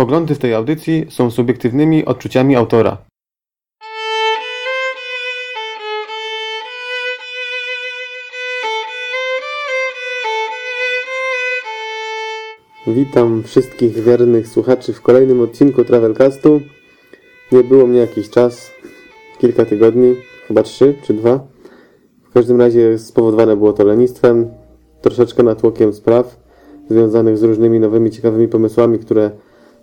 Poglądy w tej audycji są subiektywnymi odczuciami autora. Witam wszystkich wiernych słuchaczy w kolejnym odcinku Travelcastu. Nie było mnie jakiś czas, kilka tygodni, chyba trzy czy dwa. W każdym razie spowodowane było to lenistwem, troszeczkę natłokiem spraw związanych z różnymi nowymi, ciekawymi pomysłami, które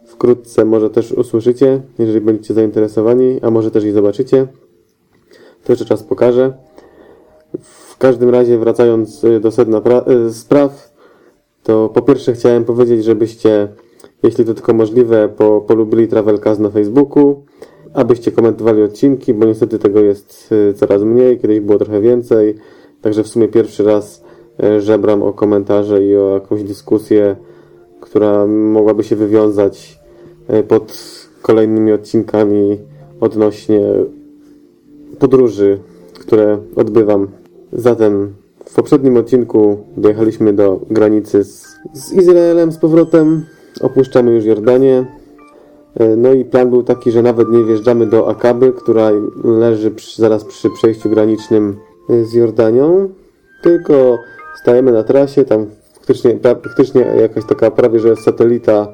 wkrótce może też usłyszycie, jeżeli będziecie zainteresowani, a może też i zobaczycie. To jeszcze czas pokaże. W każdym razie wracając y, do sedna y, spraw, to po pierwsze chciałem powiedzieć, żebyście, jeśli to tylko możliwe, po, polubili Travelcast na Facebooku, abyście komentowali odcinki, bo niestety tego jest y, coraz mniej, kiedyś było trochę więcej, także w sumie pierwszy raz żebram o komentarze i o jakąś dyskusję, która mogłaby się wywiązać pod kolejnymi odcinkami odnośnie podróży, które odbywam. Zatem w poprzednim odcinku dojechaliśmy do granicy z, z Izraelem z powrotem. Opuszczamy już Jordanię. E, no i plan był taki, że nawet nie wjeżdżamy do Akaby, która leży przy, zaraz przy przejściu granicznym e, z Jordanią, tylko stajemy na trasie, tam faktycznie, jakaś taka prawie że satelita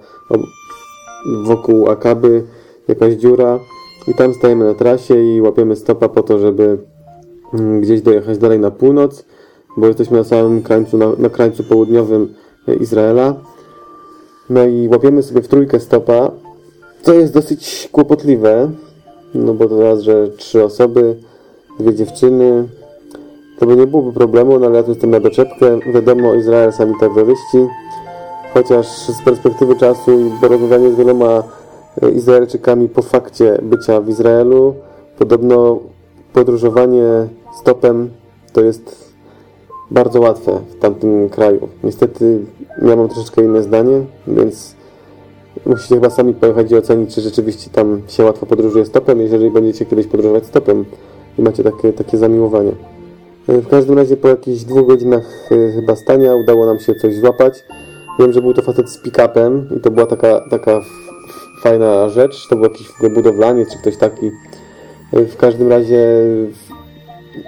wokół Akaby jakaś dziura i tam stajemy na trasie i łapiemy stopa po to, żeby mm, gdzieś dojechać dalej na północ, bo jesteśmy na samym krańcu, na, na krańcu południowym Izraela. No i łapiemy sobie w trójkę stopa, co jest dosyć kłopotliwe, no bo to raz, że trzy osoby, dwie dziewczyny, to by nie byłoby problemu, no ale ja tu jestem na doczepkę, wiadomo, Izrael sami terroryści, chociaż z perspektywy czasu i porozmawiania z wieloma e, Izraelczykami po fakcie bycia w Izraelu, podobno podróżowanie stopem to jest bardzo łatwe w tamtym kraju. Niestety ja mam troszeczkę inne zdanie, więc musicie chyba sami pojechać i ocenić, czy rzeczywiście tam się łatwo podróżuje stopem, jeżeli będziecie kiedyś podróżować stopem i macie takie, takie zamiłowanie. E, w każdym razie po jakichś dwóch godzinach e, chyba stania udało nam się coś złapać. Wiem, że był to facet z pick-upem i to była taka, taka fajna rzecz. To był jakiś budowlaniec czy ktoś taki. W każdym razie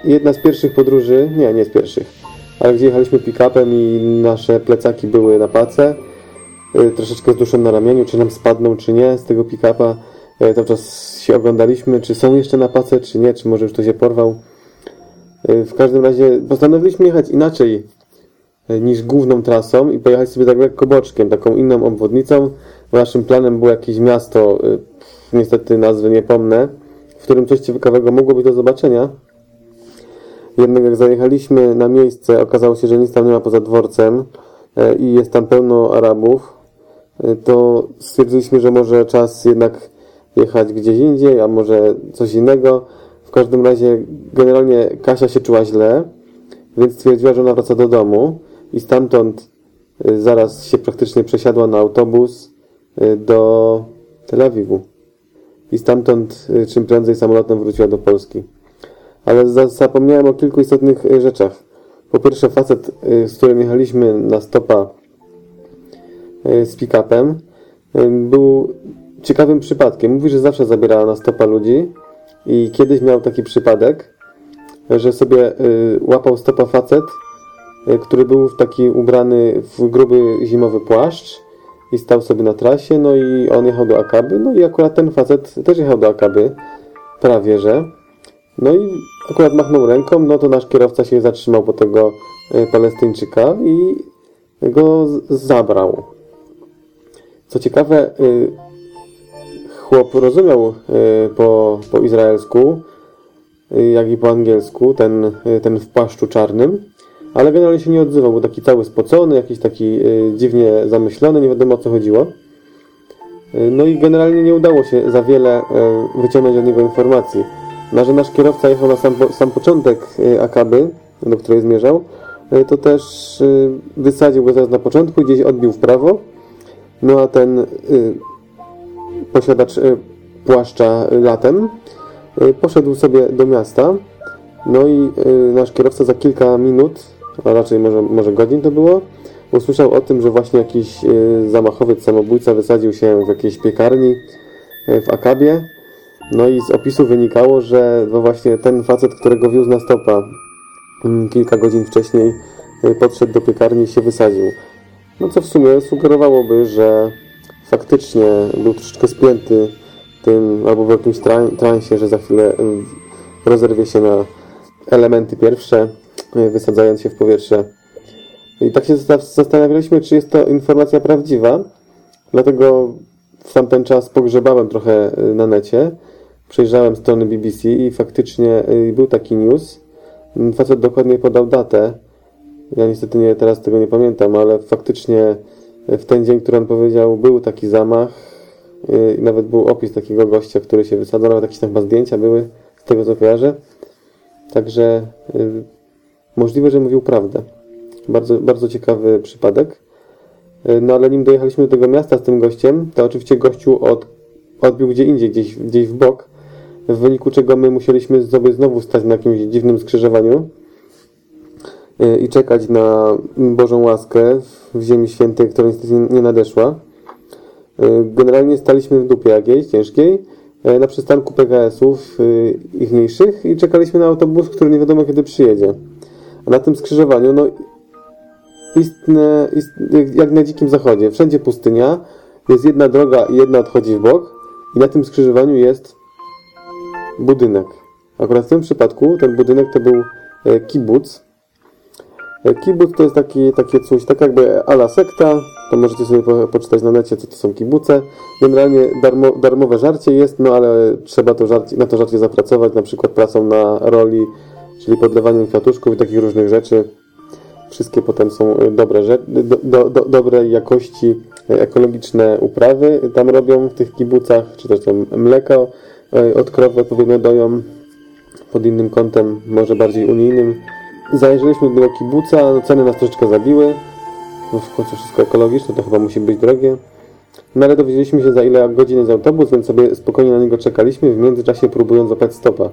jedna z pierwszych podróży, nie, nie z pierwszych, ale gdzie jechaliśmy pick-upem i nasze plecaki były na pace, y, troszeczkę z duszą na ramieniu, czy nam spadną, czy nie z tego pick-upa. Y, cały czas się oglądaliśmy, czy są jeszcze na pace, czy nie, czy może już to się porwał. W każdym razie postanowiliśmy jechać inaczej E, niż główną trasą i pojechać sobie tak lekko boczkiem, taką inną obwodnicą. Naszym planem było jakieś miasto, e, niestety nazwy nie pomnę, w którym coś ciekawego mogło być do zobaczenia. Jednak jak zajechaliśmy na miejsce, okazało się, że nic tam nie ma poza dworcem e, i jest tam pełno Arabów, to stwierdziliśmy, że może czas jednak jechać gdzieś indziej, a może coś innego. W każdym razie generalnie Kasia się czuła źle, więc stwierdziła, że ona wraca do domu i stamtąd y, zaraz się praktycznie przesiadła na autobus y, do Tel Awiwu. I stamtąd y, czym prędzej samolotem wróciła do Polski. Ale zapomniałem o kilku istotnych rzeczach. Po pierwsze facet, z którym jechaliśmy na stopa z pick-upem, był ciekawym przypadkiem. Mówi, że zawsze zabierała na stopa ludzi i kiedyś miał taki przypadek, że sobie łapał stopa facet, który był taki ubrany w gruby zimowy płaszcz i stał sobie na trasie, no i on jechał do Akaby, no i akurat ten facet też jechał do Akaby, prawie że. No i akurat machnął ręką, no to nasz kierowca się zatrzymał po tego e, Palestyńczyka i go zabrał. Co ciekawe, e, chłop rozumiał po, po izraelsku, jak i po angielsku, ten, ten w płaszczu czarnym ale generalnie się nie odzywał, był taki cały spocony, jakiś taki y, dziwnie zamyślony, nie wiadomo o co chodziło. Y, no i generalnie nie udało się za wiele y, wyciągnąć od niego informacji. No, nasz kierowca jechał na sam, sam początek Akaby, do której zmierzał, to też wysadził go zaraz na początku, gdzieś odbił w prawo. No a ten posiadacz płaszcza latem poszedł sobie do miasta. No i nasz kierowca za kilka minut a raczej może, może godzin to było, usłyszał o tym, że właśnie jakiś y, zamachowiec, samobójca wysadził się w jakiejś piekarni y, w Akabie. No i z opisu wynikało, że no właśnie ten facet, którego wiózł na stopa mm, kilka godzin wcześniej y, podszedł do piekarni i się wysadził. No co w sumie sugerowałoby, że faktycznie był troszeczkę spięty tym, albo w jakimś transie, że za chwilę rozerwie się na elementy pierwsze, wysadzając się w powietrze. I tak się zastanawialiśmy, czy jest to informacja prawdziwa. Dlatego w tamten czas pogrzebałem trochę y, na necie. Przejrzałem strony BBC i faktycznie y, był taki news. Facet dokładnie podał datę. Ja niestety nie, teraz tego nie pamiętam, ale faktycznie w ten dzień, który on powiedział, był taki zamach. Y, I nawet był opis takiego gościa, który się wysadzał. Nawet jakieś tam chyba zdjęcia były, z tego co kojarzę. Także możliwe, że mówił prawdę. Bardzo, bardzo ciekawy przypadek. E, no ale nim dojechaliśmy do tego miasta z tym gościem, to oczywiście gościu od, odbił gdzie indziej, gdzieś, gdzieś w bok, w wyniku czego my musieliśmy sobie znowu stać na jakimś dziwnym skrzyżowaniu e, i czekać na Bożą łaskę w Ziemi Świętej, która niestety nie nadeszła. E, generalnie staliśmy w dupie jakiejś, ciężkiej, na przystanku PKS-ów ichniejszych i czekaliśmy na autobus, który nie wiadomo kiedy przyjedzie. A na tym skrzyżowaniu, no istne, istne, jak na dzikim zachodzie. Wszędzie pustynia, jest jedna droga i jedna odchodzi w bok i na tym skrzyżowaniu jest budynek. Akurat w tym przypadku ten budynek to był e, kibuc. E, kibuc to jest taki, takie coś, tak jakby ala sekta, to możecie sobie po, poczytać na necie, co to są kibuce. Generalnie darmo, darmowe żarcie jest, no ale trzeba to żarcie, na to żarcie zapracować, na przykład pracą na roli, czyli podlewaniem kwiatuszków i takich różnych rzeczy. Wszystkie potem są e, dobre, do, do, do, dobrej jakości e, ekologiczne uprawy tam robią w tych kibucach, czy też tam mleko e, od krowy odpowiednio doją pod innym kątem, może bardziej unijnym. Zajrzeliśmy do kibuca, no ceny nas troszeczkę zabiły. No w końcu wszystko ekologiczne, to chyba musi być drogie. No ale dowiedzieliśmy się za ile godzin jest autobus, więc sobie spokojnie na niego czekaliśmy, w międzyczasie próbując złapać stopa.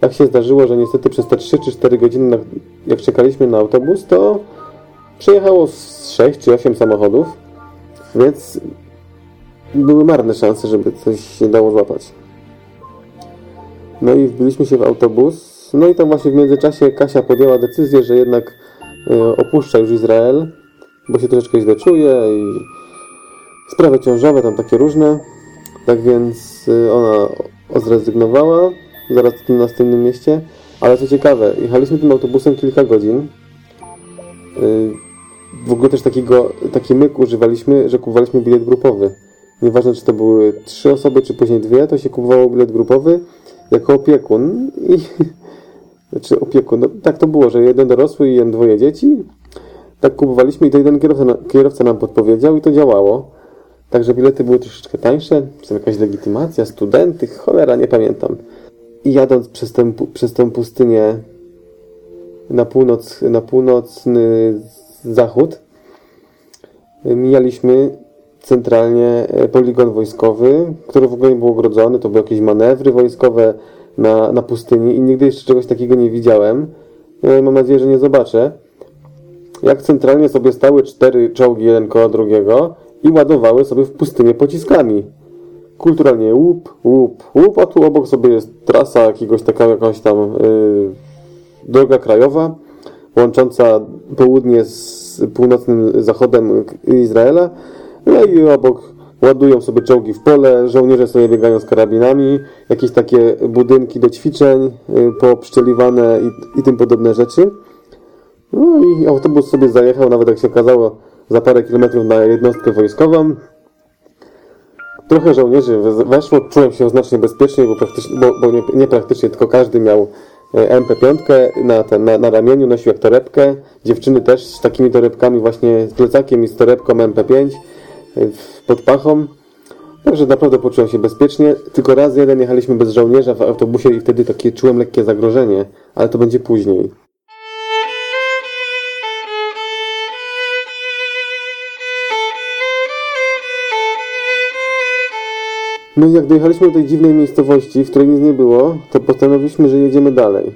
Tak się zdarzyło, że niestety przez te 3 czy 4 godziny, jak czekaliśmy na autobus, to przyjechało 6 czy 8 samochodów, więc były marne szanse, żeby coś się dało złapać. No i wbiliśmy się w autobus, no i tam właśnie w międzyczasie Kasia podjęła decyzję, że jednak e, opuszcza już Izrael, bo się troszeczkę źle czuje i sprawy ciążowe tam takie różne. Tak więc e, ona zrezygnowała zaraz w tym następnym mieście. Ale co ciekawe, jechaliśmy tym autobusem kilka godzin. Y, w ogóle też takiego, taki myk używaliśmy, że kupowaliśmy bilet grupowy. Nieważne, czy to były trzy osoby, czy później dwie, to się kupowało bilet grupowy jako opiekun. I, znaczy opiekun, no, tak to było, że jeden dorosły i dwoje dzieci. Tak kupowaliśmy i to jeden kierowca, kierowca nam podpowiedział i to działało. Także bilety były troszeczkę tańsze, czy jakaś legitymacja, studenty, cholera, nie pamiętam. Jadąc przez tę, przez tę pustynię na północ, na północny zachód, mijaliśmy centralnie e, poligon wojskowy, który w ogóle nie był ogrodzony, to były jakieś manewry wojskowe na, na pustyni i nigdy jeszcze czegoś takiego nie widziałem. E, mam nadzieję, że nie zobaczę. Jak centralnie sobie stały cztery czołgi jeden koło drugiego i ładowały sobie w pustynię pociskami kulturalnie łup, łup, łup, a tu obok sobie jest trasa jakiegoś taka jakaś tam yy, droga krajowa łącząca południe z północnym zachodem Izraela no i obok ładują sobie czołgi w pole, żołnierze sobie biegają z karabinami, jakieś takie budynki do ćwiczeń yy, popszczeliwane i, i tym podobne rzeczy. No i autobus sobie zajechał, nawet jak się okazało, za parę kilometrów na jednostkę wojskową. Trochę żołnierzy weszło, czułem się znacznie bezpieczniej, bo, praktycznie, bo, bo nie, nie, praktycznie, tylko każdy miał e, MP5 na, ten, na, na ramieniu, nosił jak torebkę. Dziewczyny też z takimi torebkami właśnie, z plecakiem i z torebką MP5 e, pod pachą. Także naprawdę poczułem się bezpiecznie. Tylko raz jeden jechaliśmy bez żołnierza w autobusie i wtedy takie czułem lekkie zagrożenie, ale to będzie później. I jak dojechaliśmy do tej dziwnej miejscowości, w której nic nie było, to postanowiliśmy, że jedziemy dalej.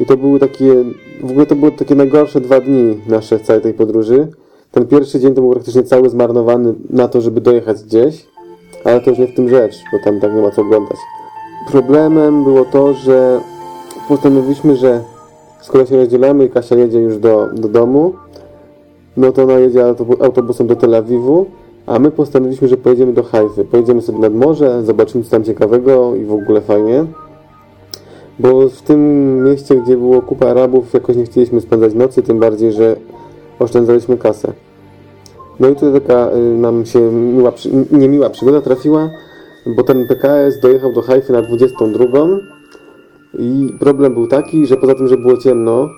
I to były takie, w ogóle to były takie najgorsze dwa dni nasze całej tej podróży. ten pierwszy dzień to był praktycznie cały zmarnowany na to, żeby dojechać gdzieś, ale to już nie w tym rzecz, bo tam tak nie ma co oglądać. Problemem było to, że postanowiliśmy, że skoro się rozdzielamy i Kasia jedzie już do, do domu, no to ona jedzie autobusem do Tel Awiwu, a my postanowiliśmy, że pojedziemy do Hajfy. Pojedziemy sobie nad morze, zobaczymy co tam ciekawego i w ogóle fajnie. Bo w tym mieście, gdzie było kupa Arabów, jakoś nie chcieliśmy spędzać nocy, tym bardziej, że oszczędzaliśmy kasę. No i tutaj taka y, nam się miła, niemiła przygoda trafiła, bo ten PKS dojechał do Hajfy na 22 i problem był taki, że poza tym, że było ciemno,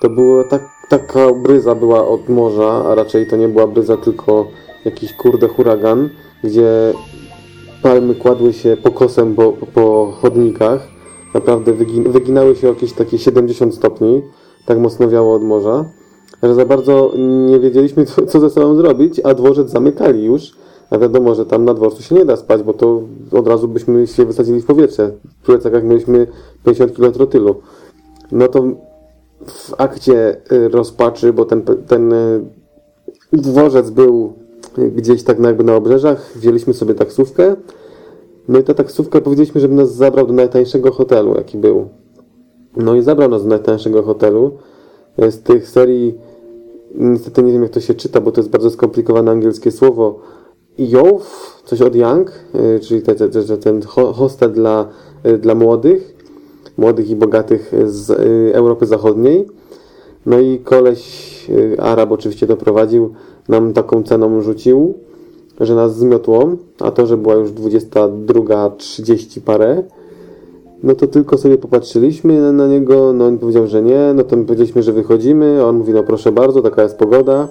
to było tak, taka bryza była od morza, a raczej to nie była bryza, tylko jakiś kurde huragan, gdzie palmy kładły się pokosem po, po chodnikach. Naprawdę wyginały się jakieś takie 70 stopni. Tak mocno wiało od morza. Że za bardzo nie wiedzieliśmy, co, co ze sobą zrobić, a dworzec zamykali już. A wiadomo, że tam na dworcu się nie da spać, bo to od razu byśmy się wysadzili w powietrze. W plecach mieliśmy 50 kg trotylu. No to w akcie y, rozpaczy, bo ten, ten y, dworzec był gdzieś tak jakby na obrzeżach, wzięliśmy sobie taksówkę. No i ta taksówka powiedzieliśmy, żeby nas zabrał do najtańszego hotelu, jaki był. No i zabrał nas do najtańszego hotelu. Z tych serii, niestety nie wiem jak to się czyta, bo to jest bardzo skomplikowane angielskie słowo. Youf, coś od Young, y, czyli te, te, te, ten hostel dla, y, dla młodych, młodych i bogatych z Europy Zachodniej. No i koleś Arab oczywiście doprowadził nam taką ceną rzucił, że nas zmiotło, a to, że była już 22.30 parę, no to tylko sobie popatrzyliśmy na niego, no on powiedział, że nie, no to my powiedzieliśmy, że wychodzimy, on mówi, no proszę bardzo, taka jest pogoda.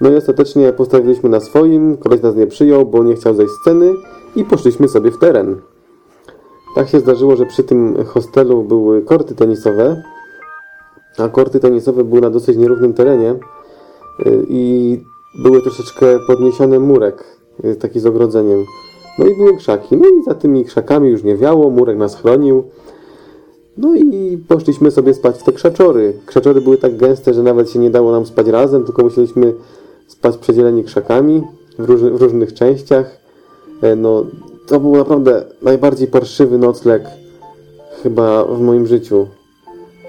No i ostatecznie postawiliśmy na swoim, koleś nas nie przyjął, bo nie chciał zejść z sceny i poszliśmy sobie w teren. Tak się zdarzyło, że przy tym hostelu były korty tenisowe, a korty tenisowe były na dosyć nierównym terenie i były troszeczkę podniesiony murek, y, taki z ogrodzeniem. No i były krzaki. No i za tymi krzakami już nie wiało, murek nas chronił. No i poszliśmy sobie spać w te krzaczory. Krzaczory były tak gęste, że nawet się nie dało nam spać razem, tylko musieliśmy spać przedzieleni krzakami w, w różnych częściach. E, no, to był naprawdę najbardziej parszywy nocleg chyba w moim życiu.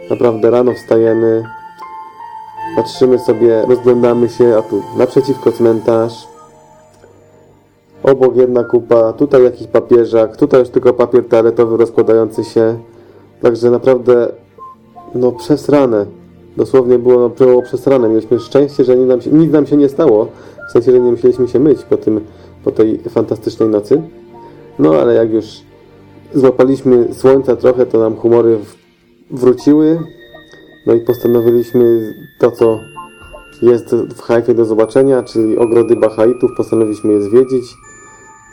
Naprawdę rano wstajemy, Patrzymy sobie, rozglądamy się, a tu naprzeciwko cmentarz. Obok jedna kupa, tutaj jakiś papieżak, tutaj już tylko papier toaletowy rozkładający się. Także naprawdę, no przesrane. Dosłownie było, no, było przesrane. Mieliśmy szczęście, że nic nam, się, nic nam się nie stało. W sensie, że nie musieliśmy się myć po, tym, po tej fantastycznej nocy. No ale jak już złapaliśmy słońca trochę, to nam humory wróciły. No i postanowiliśmy to, co jest w Hajfie do zobaczenia, czyli ogrody Bahaitów, postanowiliśmy je zwiedzić.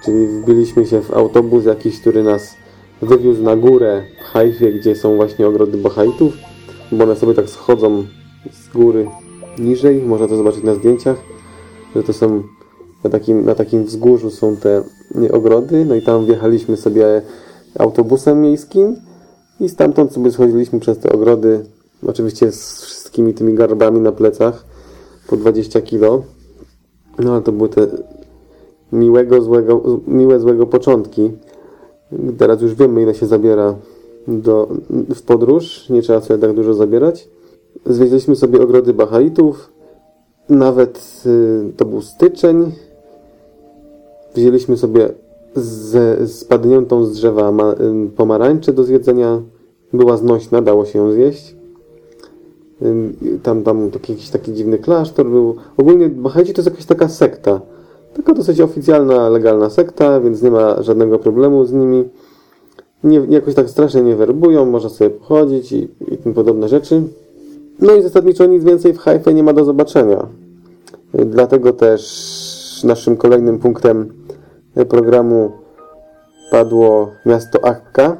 Czyli wbiliśmy się w autobus jakiś, który nas wywiózł na górę w Hajfie, gdzie są właśnie ogrody Bahaitów, bo one sobie tak schodzą z góry niżej. Można to zobaczyć na zdjęciach, że to są na takim, na takim wzgórzu są te ogrody. No i tam wjechaliśmy sobie autobusem miejskim i stamtąd sobie schodziliśmy przez te ogrody Oczywiście z wszystkimi tymi garbami na plecach po 20 kg. No ale to były te miłego, złego, miłe, złego początki. Teraz już wiemy, ile się zabiera do, w podróż. Nie trzeba sobie tak dużo zabierać. Zwiedziliśmy sobie ogrody Bahaitów. Nawet y, to był styczeń. Wzięliśmy sobie z, spadniętą z drzewa ma, y, pomarańczę do zjedzenia. Była znośna, dało się ją zjeść. Tam, tam taki, jakiś taki dziwny klasztor był. Ogólnie Bahaici to jest jakaś taka sekta. Taka dosyć oficjalna, legalna sekta, więc nie ma żadnego problemu z nimi. Nie, jakoś tak strasznie nie werbują, można sobie pochodzić i, i tym podobne rzeczy. No i zasadniczo nic więcej w Haifie nie ma do zobaczenia. Dlatego też naszym kolejnym punktem programu padło miasto Akka.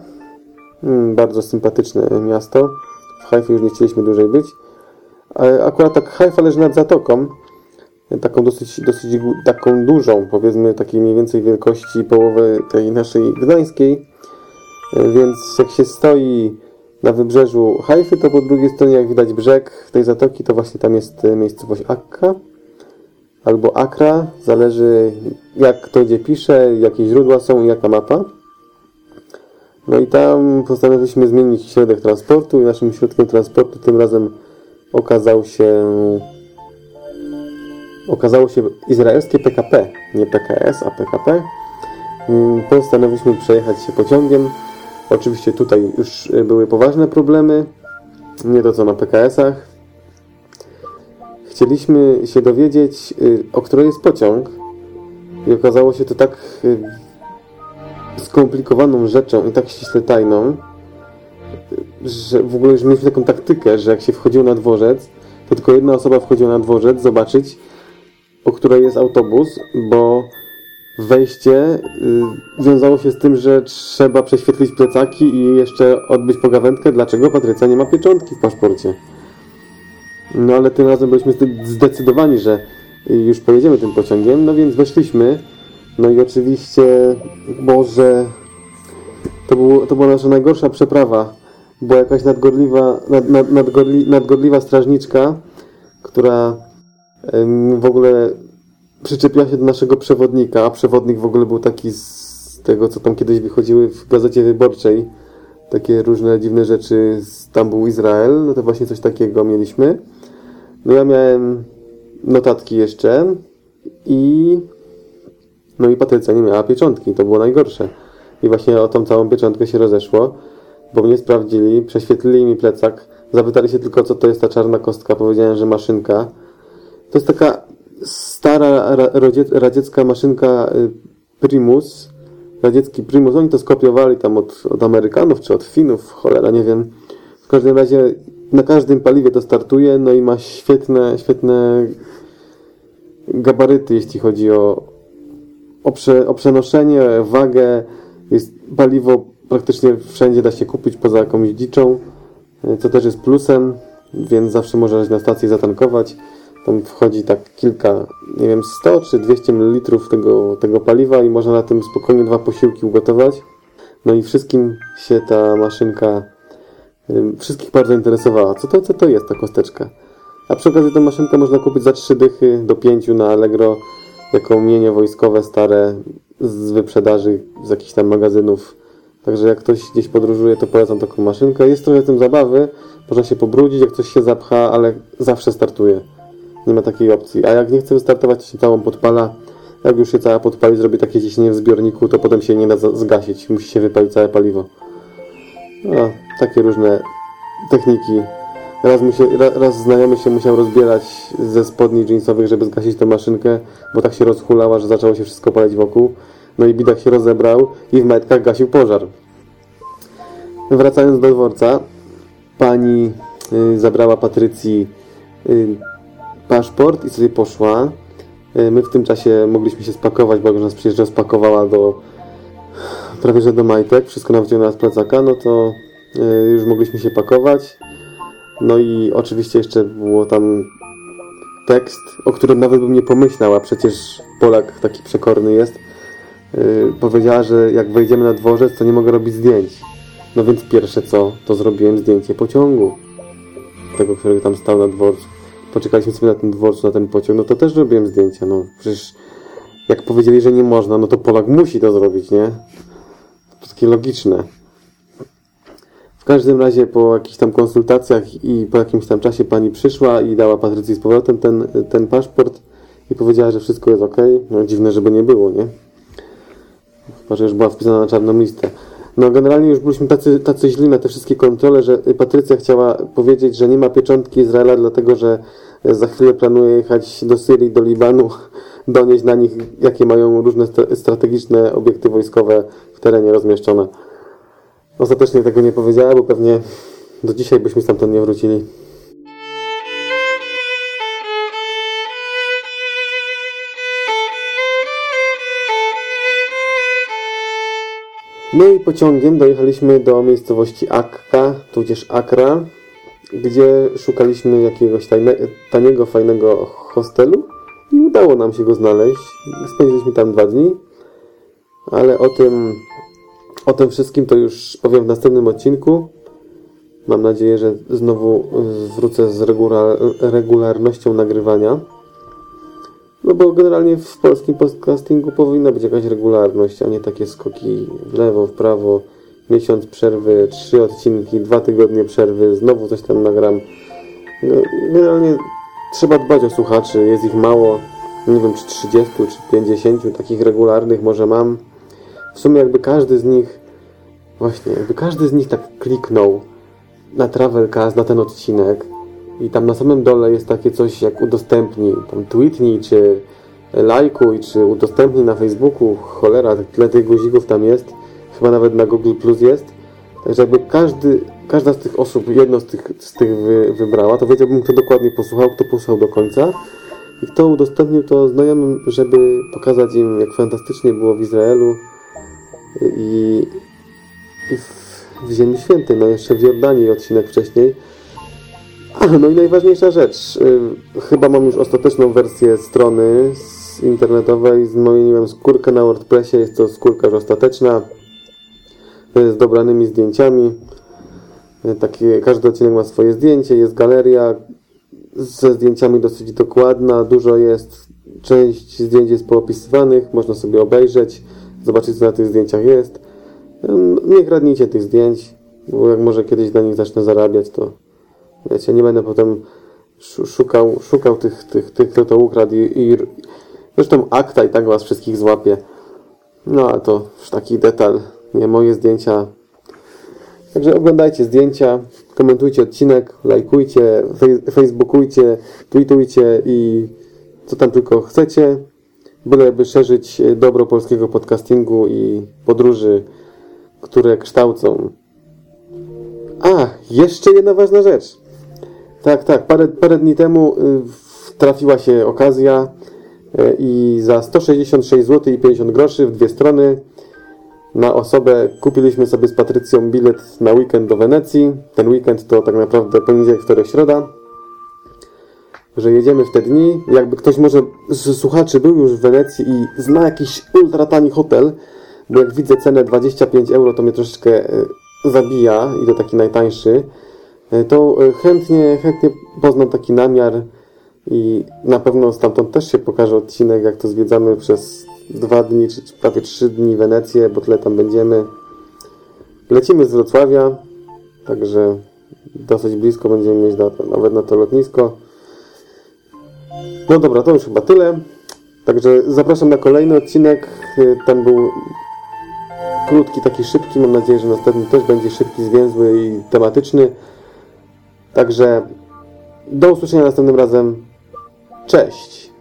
Hmm, bardzo sympatyczne miasto. Haifie już nie chcieliśmy dłużej być. Akurat tak Haifa leży nad zatoką, taką dosyć, dosyć taką dużą, powiedzmy takiej mniej więcej wielkości połowy tej naszej gdańskiej. Więc jak się stoi na wybrzeżu Haify, to po drugiej stronie jak widać brzeg tej zatoki, to właśnie tam jest miejscowość Akka. albo Accra, zależy jak kto gdzie pisze, jakie źródła są i jaka mapa. No i tam postanowiliśmy zmienić środek transportu i naszym środkiem transportu tym razem okazał się okazało się izraelskie PKP, nie PKS, a PKP. Mm, Postanowiliśmy przejechać się pociągiem. Oczywiście tutaj już były poważne problemy, nie to co na PKS-ach. Chcieliśmy się dowiedzieć, y, o której jest pociąg i okazało się to tak y, skomplikowaną rzeczą i tak ściśle tajną, że w ogóle już mieliśmy taką taktykę, że jak się wchodziło na dworzec, to tylko jedna osoba wchodziła na dworzec zobaczyć, o której jest autobus, bo wejście y, wiązało się z tym, że trzeba prześwietlić plecaki i jeszcze odbyć pogawędkę, dlaczego Patrycja nie ma pieczątki w paszporcie. No ale tym razem byliśmy zde- zdecydowani, że już pojedziemy tym pociągiem, no więc weszliśmy. No i oczywiście, Boże, to, było, to była nasza najgorsza przeprawa. Była jakaś nadgorliwa, nad, nad, nadgorli, nadgorliwa strażniczka, która em, w ogóle przyczepiła się do naszego przewodnika, a przewodnik w ogóle był taki z tego, co tam kiedyś wychodziły w gazecie wyborczej. Takie różne dziwne rzeczy, tam był Izrael, no to właśnie coś takiego mieliśmy. No ja miałem notatki jeszcze i no i Patrycja nie miała pieczątki, to było najgorsze. I właśnie o tą całą pieczątkę się rozeszło, bo mnie sprawdzili, prześwietlili mi plecak, zapytali się tylko co to jest ta czarna kostka, powiedziałem, że maszynka. To jest taka stara ra, radzie, radziecka maszynka y, Primus, radziecki Primus, oni to skopiowali tam od, od Amerykanów czy od Finów, cholera, nie wiem. W każdym razie na każdym paliwie to startuje, no i ma świetne, świetne gabaryty, jeśli chodzi o, o, prze, o przenoszenie, wagę. Jest paliwo praktycznie wszędzie da się kupić poza jakąś dziczą, y, co też jest plusem, więc zawsze można na stację i zatankować. Tam wchodzi tak kilka, nie wiem, 100 czy 200 ml tego, tego paliwa i można na tym spokojnie dwa posiłki ugotować. No i wszystkim się ta maszynka, wszystkich bardzo interesowała. Co to, co to jest ta kosteczka? A przy okazji tę maszynkę można kupić za 3 dychy do 5 na Allegro jako mienie wojskowe stare z wyprzedaży z jakichś tam magazynów. Także jak ktoś gdzieś podróżuje, to polecam taką maszynkę. Jest trochę tym zabawy, można się pobrudzić, jak coś się zapcha, ale zawsze startuje. Nie ma takiej opcji. A jak nie chce wystartować, to się całą podpala. Jak już się cała podpali, zrobi takie ciśnienie w zbiorniku, to potem się nie da zgasić. Musi się wypalić całe paliwo. No, takie różne techniki. Raz, mu się, ra, raz znajomy się musiał rozbierać ze spodni jeansowych, żeby zgasić tę maszynkę, bo tak się rozhulała, że zaczęło się wszystko palić wokół. No i bidak się rozebrał i w majtkach gasił pożar. Wracając do dworca, pani y, zabrała Patrycji y, paszport i sobie poszła. Y, My w tym czasie mogliśmy się spakować, bo jak nas przyjeżdża spakowała do prawie że do majtek, wszystko nawyciągnęła z plecaka, no to już mogliśmy się pakować. No i oczywiście jeszcze było tam tekst, o którym nawet bym nie pomyślał, a przecież Polak taki przekorny jest. Yy, powiedziała, że jak wejdziemy na dworzec, to nie mogę robić zdjęć. No więc pierwsze co, to zrobiłem zdjęcie pociągu. Tego, który tam stał na dworcu. Poczekaliśmy sobie na tym dworcu, na ten pociąg, no to też robiłem zdjęcia, no przecież jak powiedzieli, że nie można, no to Polak musi to zrobić, nie? To takie logiczne. W każdym razie po jakichś tam konsultacjach i po jakimś tam czasie pani przyszła i dała Patrycji z powrotem ten, ten paszport i powiedziała, że wszystko jest ok. No dziwne, żeby nie było, nie? Chyba, że już była wpisana na czarną listę. No generalnie już byliśmy tacy, tacy źli na te wszystkie kontrole, że Patrycja chciała powiedzieć, że nie ma pieczątki Izraela, dlatego że za chwilę planuje jechać do Syrii, do Libanu, donieść na nich, jakie mają różne stra- strategiczne obiekty wojskowe w terenie rozmieszczone. Ostatecznie tego nie powiedziała, bo pewnie do dzisiaj byśmy stamtąd nie wrócili. No i pociągiem dojechaliśmy do miejscowości Akka, tudzież Akra, gdzie szukaliśmy jakiegoś tajne, taniego, fajnego hostelu i udało nam się go znaleźć. Spędziliśmy tam dwa dni, ale o tym o tym wszystkim to już powiem w następnym odcinku. Mam nadzieję, że znowu y, wrócę z regula- regularnością nagrywania. No bo generalnie w polskim podcastingu powinna być jakaś regularność, a nie takie skoki w lewo, w prawo, miesiąc przerwy, trzy odcinki, dwa tygodnie przerwy, znowu coś tam nagram. No, generalnie trzeba dbać o słuchaczy, jest ich mało, nie wiem czy 30 czy 50 takich regularnych może mam. W sumie jakby każdy z nich, właśnie, jakby każdy z nich tak kliknął na Travelcast, na ten odcinek i tam na samym dole jest takie coś jak udostępnij, tam tweetnij, czy lajkuj, czy udostępnij na Facebooku, cholera, tyle tych guzików tam jest, chyba nawet na Google Plus jest, także jakby każdy, każda z tych osób jedno z tych, z tych wy, wybrała, to wiedziałbym kto dokładnie posłuchał, kto posłuchał do końca. I kto udostępnił to znajomym, żeby pokazać im jak fantastycznie było w Izraelu i, i w, w Ziemi Świętej, no jeszcze w Jordanii odcinek wcześniej, a, no i najważniejsza rzecz. Chyba mam już ostateczną wersję strony z internetowej. Zmieniłem skórkę na WordPressie. Jest to skórka już ostateczna. Z dobranymi zdjęciami. Y, Takie, każdy odcinek ma swoje zdjęcie. Jest galeria ze zdjęciami dosyć dokładna. Dużo jest. Część zdjęć jest poopisywanych. Można sobie obejrzeć. Zobaczyć co na tych zdjęciach jest. Nie kradnijcie tych zdjęć. Bo jak może kiedyś na nich zacznę zarabiać, to Wiecie, nie będę potem szukał, szukał tych, tych, tych kto to ukradł i, i zresztą akta i tak was wszystkich złapie. No ale to już taki detal, nie moje zdjęcia. Także oglądajcie zdjęcia, komentujcie odcinek, lajkujcie, fej, facebookujcie, tweetujcie i co tam tylko chcecie, byleby szerzyć dobro polskiego podcastingu i podróży, które kształcą. A, jeszcze jedna ważna rzecz. Tak, tak. Parę, parę dni temu y, trafiła się okazja y, i za 166 zł i 50 groszy w dwie strony na osobę kupiliśmy sobie z Patrycją bilet na weekend do Wenecji. Ten weekend to tak naprawdę poniedziałek, wtorek, środa. Że jedziemy w te dni. Jakby ktoś może z słuchaczy był już w Wenecji i zna jakiś ultra tani hotel, bo jak widzę cenę 25 euro, to mnie troszeczkę y, zabija i to taki najtańszy to chętnie, chętnie poznam taki namiar i na pewno stamtąd też się pokaże odcinek, jak to zwiedzamy przez dwa dni, czy prawie trzy dni Wenecję, bo tyle tam będziemy. Lecimy z Wrocławia, także dosyć blisko będziemy mieć nawet na to lotnisko. No dobra, to już chyba tyle. Także zapraszam na kolejny odcinek. Ten był krótki, taki szybki. Mam nadzieję, że następny też będzie szybki, zwięzły i tematyczny. Także do usłyszenia następnym razem. Cześć!